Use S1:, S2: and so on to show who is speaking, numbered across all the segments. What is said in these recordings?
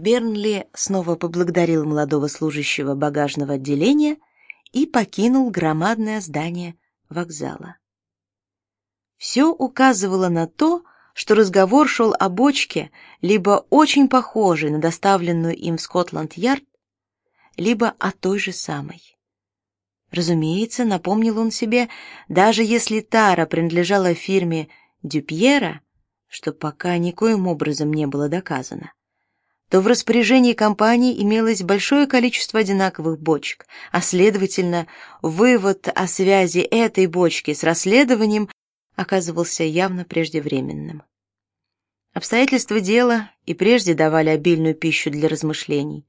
S1: Бернли снова поблагодарил молодого служащего багажного отделения и покинул громадное здание вокзала. Все указывало на то, что разговор шел о бочке, либо очень похожей на доставленную им в Скотланд-Ярд, либо о той же самой. Разумеется, напомнил он себе, даже если тара принадлежала фирме Дюпьера, что пока никоим образом не было доказано, то в распоряжении компании имелось большое количество одинаковых бочек, а следовательно, вывод о связи этой бочки с расследованием оказывался явно преждевременным. Обстоятельства дела и прежде давали обильную пищу для размышлений,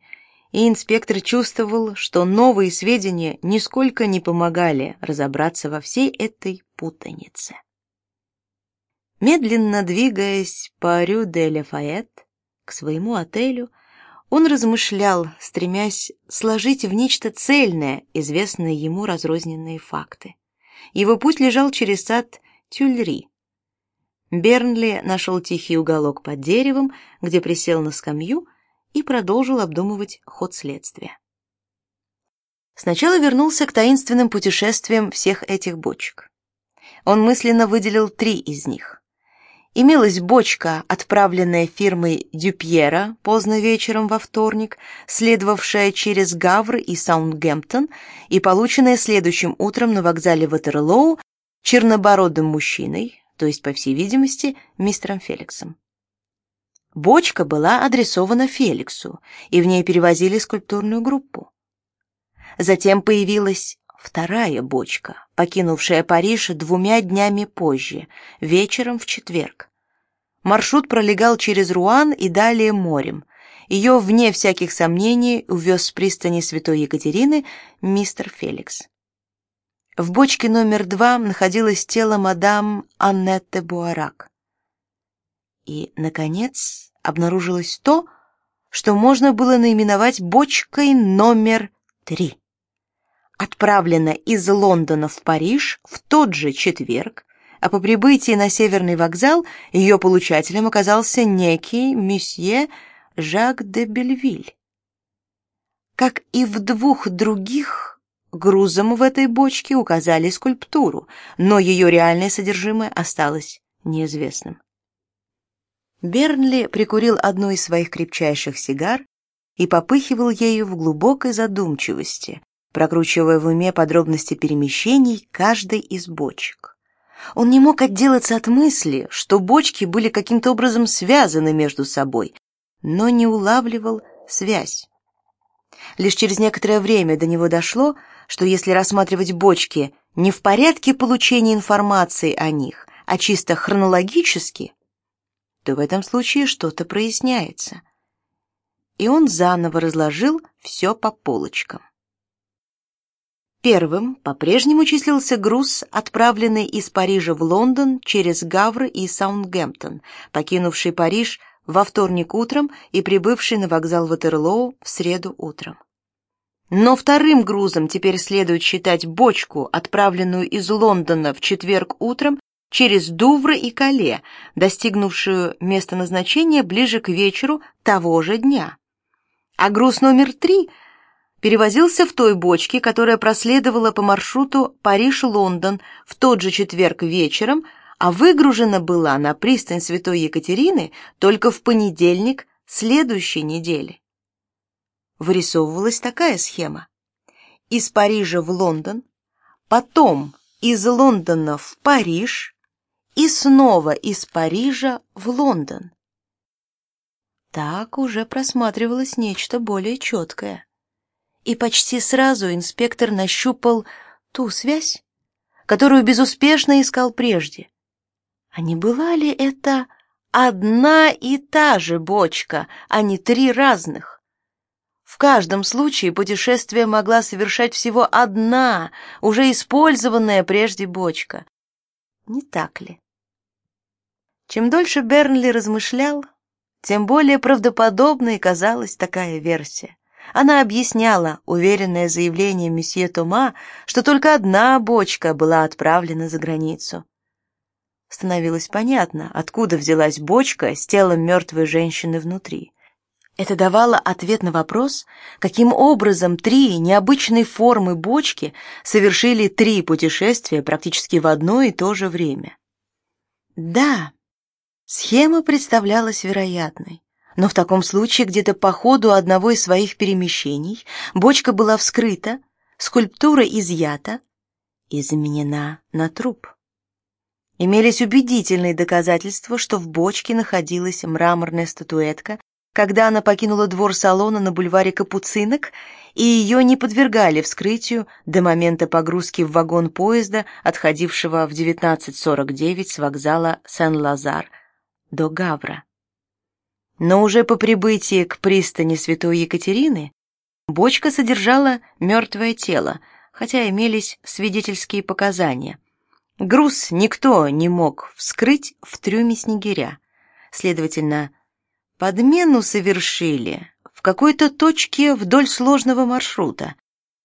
S1: и инспектор чувствовал, что новые сведения нисколько не помогали разобраться во всей этой путанице. Медленно двигаясь по Рю де Лафайет к своему отелю, он размышлял, стремясь сложить в нечто цельное известные ему разрозненные факты. Его путь лежал через сад Тюльри. Бернли нашел тихий уголок под деревом, где присел на скамью и продолжил обдумывать ход следствия. Сначала вернулся к таинственным путешествиям всех этих бочек. Он мысленно выделил три из них. Имелась бочка, отправленная фирмой Дюпьера поздно вечером во вторник, следовавшая через Гавр и Саундгемптон и полученная следующим утром на вокзале Ватерлоу чернобородым мужчиной, то есть, по всей видимости, мистером Феликсом. Бочка была адресована Феликсу, и в ней перевозили скульптурную группу. Затем появилась вторая бочка, покинувшая Париж двумя днями позже, вечером в четверг. Маршрут пролегал через Руан и далее морем. Ее, вне всяких сомнений, увез с пристани Святой Екатерины мистер Феликс. В бочке номер два находилось тело мадам Аннетте Буарак. И, наконец, обнаружилось то, что можно было наименовать бочкой номер три. Отправлена из Лондона в Париж в тот же четверг, а по прибытии на Северный вокзал ее получателем оказался некий месье Жак де Бельвиль. Как и в двух других Грузом в этой бочке указали скульптуру, но ее реальное содержимое осталось неизвестным. Бернли прикурил одну из своих крепчайших сигар и попыхивал ею в глубокой задумчивости, прокручивая в уме подробности перемещений каждой из бочек. Он не мог отделаться от мысли, что бочки были каким-то образом связаны между собой, но не улавливал связь. Лишь через некоторое время до него дошло, что если рассматривать бочки не в порядке получения информации о них, а чисто хронологически, то в этом случае что-то проясняется. И он заново разложил все по полочкам. Первым по-прежнему числился груз, отправленный из Парижа в Лондон через Гавр и Саундгемптон, покинувший Париж во вторник утром и прибывший на вокзал Ватерлоу в среду утром. Но вторым грузом теперь следует считать бочку, отправленную из Лондона в четверг утром через Дувр и Кале, достигнувшую места назначения ближе к вечеру того же дня. А груз номер три перевозился в той бочке, которая проследовала по маршруту Париж-Лондон в тот же четверг вечером, а выгружена была на пристань Святой Екатерины только в понедельник следующей недели вырисовывалась такая схема. Из Парижа в Лондон, потом из Лондона в Париж и снова из Парижа в Лондон. Так уже просматривалось нечто более четкое. И почти сразу инспектор нащупал ту связь, которую безуспешно искал прежде. А не была ли это одна и та же бочка, а не три разных? В каждом случае путешествие могла совершать всего одна, уже использованная прежде бочка. Не так ли? Чем дольше Бернли размышлял, тем более правдоподобной казалась такая версия. Она объясняла уверенное заявление месье Тома, что только одна бочка была отправлена за границу. Становилось понятно, откуда взялась бочка с телом мертвой женщины внутри. Это давало ответ на вопрос, каким образом три необычной формы бочки совершили три путешествия практически в одно и то же время. Да, схема представлялась вероятной, но в таком случае где-то по ходу одного из своих перемещений бочка была вскрыта, скульптура изъята и заменена на труп. Имелись убедительные доказательства, что в бочке находилась мраморная статуэтка когда она покинула двор салона на бульваре Капуцинок, и ее не подвергали вскрытию до момента погрузки в вагон поезда, отходившего в 19.49 с вокзала Сен-Лазар до Гавра. Но уже по прибытии к пристани Святой Екатерины бочка содержала мертвое тело, хотя имелись свидетельские показания. Груз никто не мог вскрыть в трюме снегиря. Следовательно, Подмену совершили в какой-то точке вдоль сложного маршрута.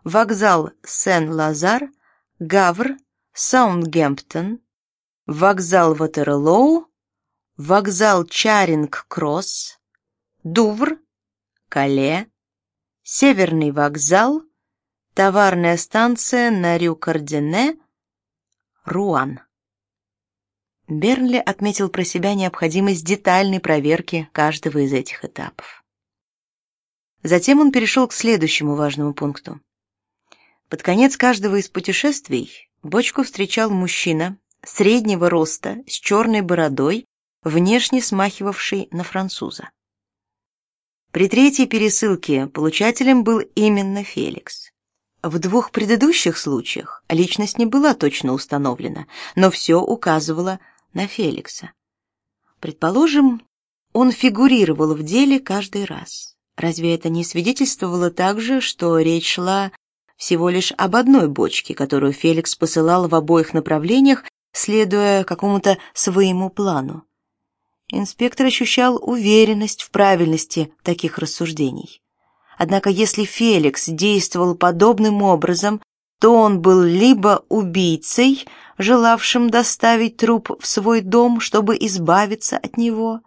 S1: Вокзал Сен-Лазар, Гавр, Саундгемптон, вокзал Ватерлоу, вокзал Чаринг-Кросс, Дувр, Кале, Северный вокзал, товарная станция на Рю-Кардене, Руан. Бернли отметил про себя необходимость детальной проверки каждого из этих этапов. Затем он перешел к следующему важному пункту. Под конец каждого из путешествий бочку встречал мужчина среднего роста с черной бородой, внешне смахивавший на француза. При третьей пересылке получателем был именно Феликс. В двух предыдущих случаях личность не была точно установлена, но все указывало на Феликса. Предположим, он фигурировал в деле каждый раз. Разве это не свидетельствовало также, что речь шла всего лишь об одной бочке, которую Феликс посылал в обоих направлениях, следуя какому-то своему плану? Инспектор ощущал уверенность в правильности таких рассуждений. Однако если Феликс действовал подобным образом, то он был либо убийцей, желавшим доставить труп в свой дом, чтобы избавиться от него,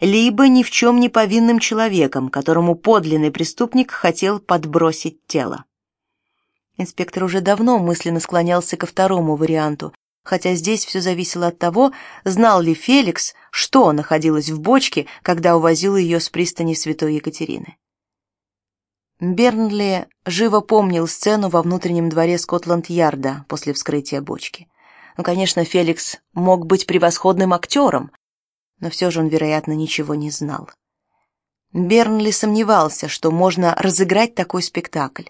S1: либо ни в чем не повинным человеком, которому подлинный преступник хотел подбросить тело. Инспектор уже давно мысленно склонялся ко второму варианту, хотя здесь все зависело от того, знал ли Феликс, что находилось в бочке, когда увозил ее с пристани Святой Екатерины. Бернли живо помнил сцену во внутреннем дворе Скотланд-Ярда после вскрытия бочки. Ну, конечно, Феликс мог быть превосходным актером, но все же он, вероятно, ничего не знал. Бернли сомневался, что можно разыграть такой спектакль.